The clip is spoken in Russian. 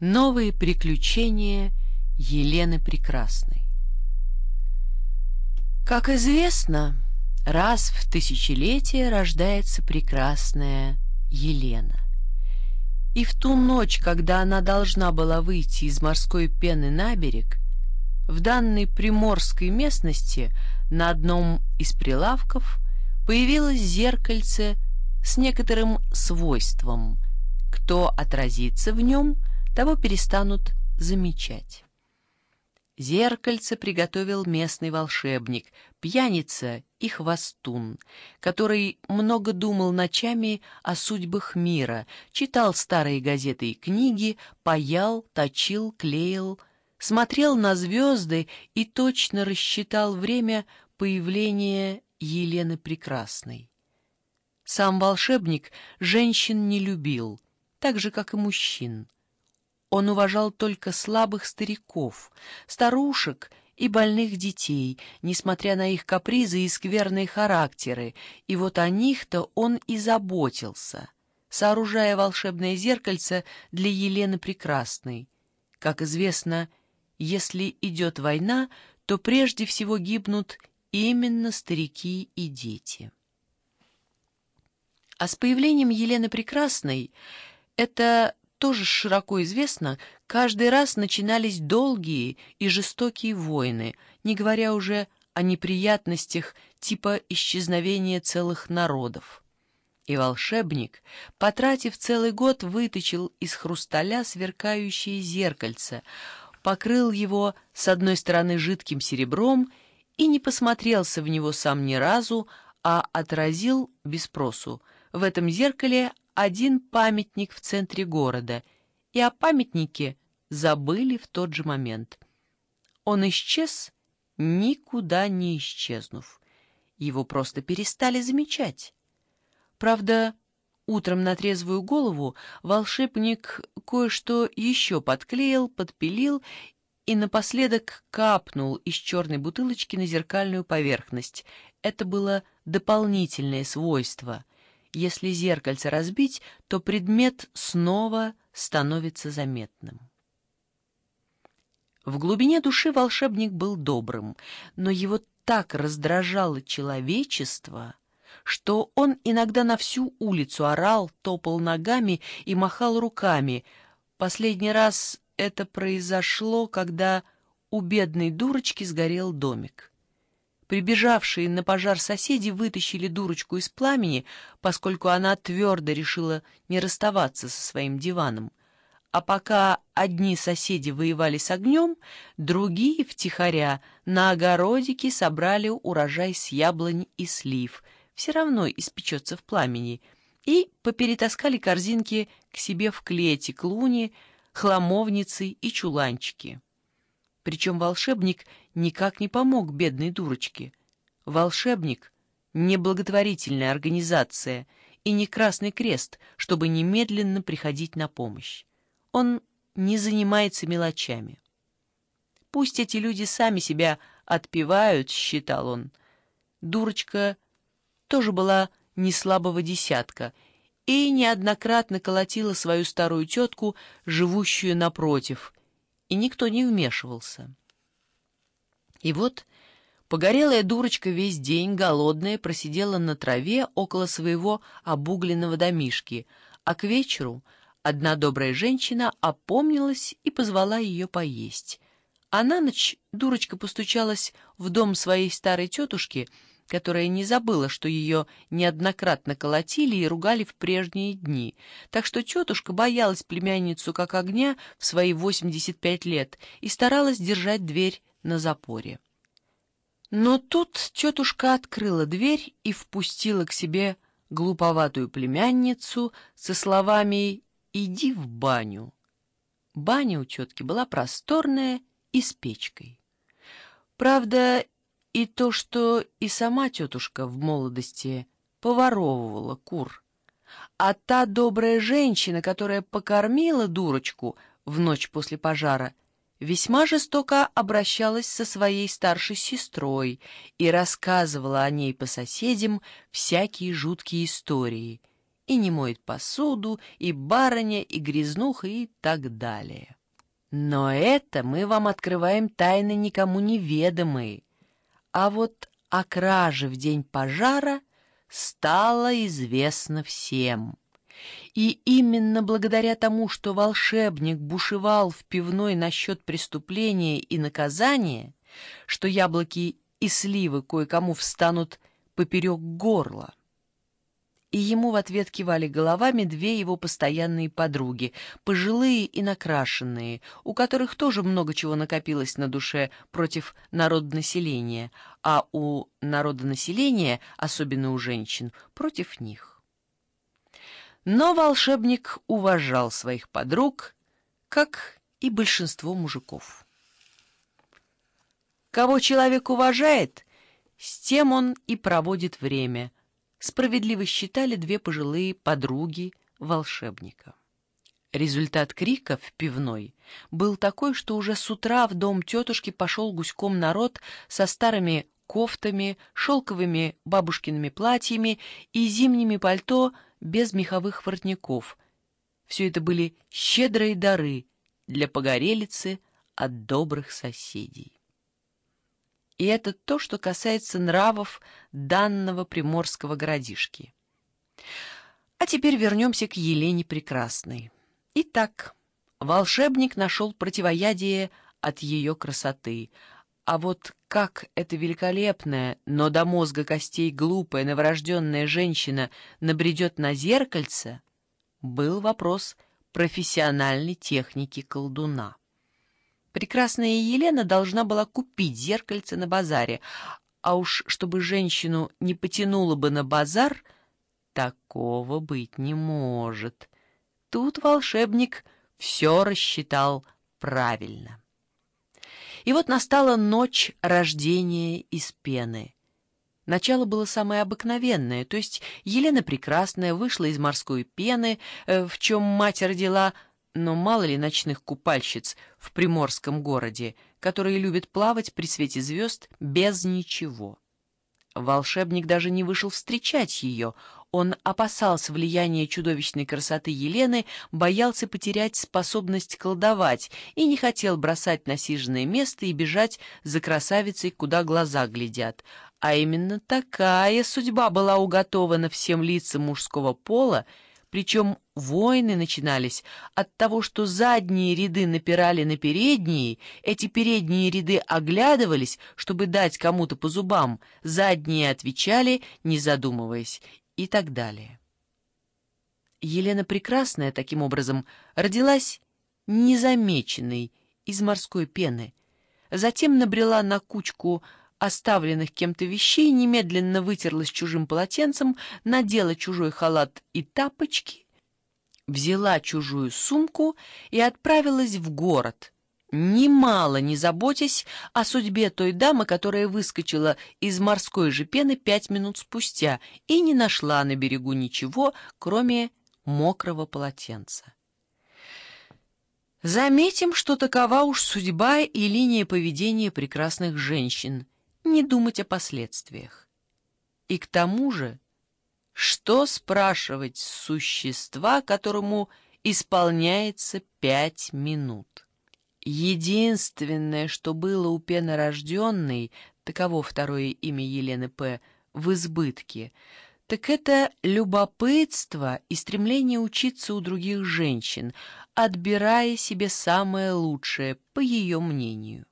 Новые приключения Елены Прекрасной Как известно, раз в тысячелетие рождается прекрасная Елена. И в ту ночь, когда она должна была выйти из морской пены на берег, в данной приморской местности на одном из прилавков появилось зеркальце с некоторым свойством. Кто отразится в нем — того перестанут замечать. Зеркальце приготовил местный волшебник, пьяница и хвостун, который много думал ночами о судьбах мира, читал старые газеты и книги, паял, точил, клеил, смотрел на звезды и точно рассчитал время появления Елены Прекрасной. Сам волшебник женщин не любил, так же, как и мужчин. Он уважал только слабых стариков, старушек и больных детей, несмотря на их капризы и скверные характеры, и вот о них-то он и заботился, сооружая волшебное зеркальце для Елены Прекрасной. Как известно, если идет война, то прежде всего гибнут именно старики и дети. А с появлением Елены Прекрасной это тоже широко известно, каждый раз начинались долгие и жестокие войны, не говоря уже о неприятностях типа исчезновения целых народов. И волшебник, потратив целый год, выточил из хрусталя сверкающее зеркальце, покрыл его с одной стороны жидким серебром и не посмотрелся в него сам ни разу, а отразил без спросу. В этом зеркале один памятник в центре города, и о памятнике забыли в тот же момент. Он исчез, никуда не исчезнув. Его просто перестали замечать. Правда, утром на трезвую голову волшебник кое-что еще подклеил, подпилил и напоследок капнул из черной бутылочки на зеркальную поверхность. Это было дополнительное свойство — если зеркальце разбить, то предмет снова становится заметным. В глубине души волшебник был добрым, но его так раздражало человечество, что он иногда на всю улицу орал, топал ногами и махал руками. Последний раз это произошло, когда у бедной дурочки сгорел домик. Прибежавшие на пожар соседи вытащили дурочку из пламени, поскольку она твердо решила не расставаться со своим диваном. А пока одни соседи воевали с огнем, другие втихаря на огородике собрали урожай с яблонь и слив, все равно испечется в пламени, и поперетаскали корзинки к себе в клете, клуни, хламовницы и чуланчики. Причем волшебник никак не помог бедной дурочке. Волшебник — не благотворительная организация и не Красный Крест, чтобы немедленно приходить на помощь. Он не занимается мелочами. Пусть эти люди сами себя отпевают, считал он. Дурочка тоже была не слабого десятка и неоднократно колотила свою старую тетку, живущую напротив, и никто не вмешивался. И вот погорелая дурочка весь день, голодная, просидела на траве около своего обугленного домишки, а к вечеру одна добрая женщина опомнилась и позвала ее поесть. А на ночь дурочка постучалась в дом своей старой тетушки — которая не забыла, что ее неоднократно колотили и ругали в прежние дни, так что тетушка боялась племянницу как огня в свои 85 лет и старалась держать дверь на запоре. Но тут тетушка открыла дверь и впустила к себе глуповатую племянницу со словами «иди в баню». Баня у тетки была просторная и с печкой. Правда, и то, что и сама тетушка в молодости поворовывала кур. А та добрая женщина, которая покормила дурочку в ночь после пожара, весьма жестоко обращалась со своей старшей сестрой и рассказывала о ней по соседям всякие жуткие истории. и не моет посуду, и барыня, и грязнуха, и так далее. Но это мы вам открываем тайны никому неведомые. А вот о краже в день пожара стало известно всем. И именно благодаря тому, что волшебник бушевал в пивной насчет преступления и наказания, что яблоки и сливы кое-кому встанут поперек горла. И ему в ответ кивали головами две его постоянные подруги, пожилые и накрашенные, у которых тоже много чего накопилось на душе против народонаселения, а у народонаселения, особенно у женщин, против них. Но волшебник уважал своих подруг, как и большинство мужиков. Кого человек уважает, с тем он и проводит время, справедливо считали две пожилые подруги волшебника. Результат крика в пивной был такой, что уже с утра в дом тетушки пошел гуськом народ со старыми кофтами, шелковыми бабушкиными платьями и зимними пальто без меховых воротников. Все это были щедрые дары для погорелицы от добрых соседей. И это то, что касается нравов данного приморского городишки. А теперь вернемся к Елене Прекрасной. Итак, волшебник нашел противоядие от ее красоты. А вот как эта великолепная, но до мозга костей глупая новорожденная женщина набредет на зеркальце, был вопрос профессиональной техники колдуна. Прекрасная Елена должна была купить зеркальце на базаре, а уж чтобы женщину не потянуло бы на базар, такого быть не может. Тут волшебник все рассчитал правильно. И вот настала ночь рождения из пены. Начало было самое обыкновенное, то есть Елена Прекрасная вышла из морской пены, э, в чем мать родила но мало ли ночных купальщиц в приморском городе, которые любят плавать при свете звезд без ничего. Волшебник даже не вышел встречать ее. Он опасался влияния чудовищной красоты Елены, боялся потерять способность колдовать и не хотел бросать насиженное место и бежать за красавицей, куда глаза глядят. А именно такая судьба была уготована всем лицам мужского пола, причем войны начинались от того, что задние ряды напирали на передние, эти передние ряды оглядывались, чтобы дать кому-то по зубам, задние отвечали, не задумываясь, и так далее. Елена Прекрасная, таким образом, родилась незамеченной из морской пены, затем набрела на кучку оставленных кем-то вещей, немедленно вытерлась чужим полотенцем, надела чужой халат и тапочки, взяла чужую сумку и отправилась в город, немало не заботясь о судьбе той дамы, которая выскочила из морской же пены пять минут спустя и не нашла на берегу ничего, кроме мокрого полотенца. Заметим, что такова уж судьба и линия поведения прекрасных женщин — не думать о последствиях. И к тому же, что спрашивать существа, которому исполняется пять минут? Единственное, что было у пенорожденной, таково второе имя Елены П., в избытке, так это любопытство и стремление учиться у других женщин, отбирая себе самое лучшее, по ее мнению.